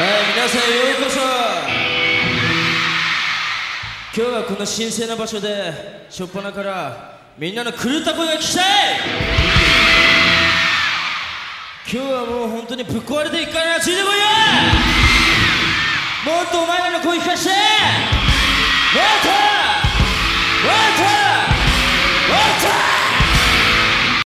皆さんようこそ。今日はこの神聖な場所で初っ端からみんなの狂った声が聞きたい。今日はもう本当にぶっ壊れていくからついてこい。よもっとお前らの声聞かせて。もっと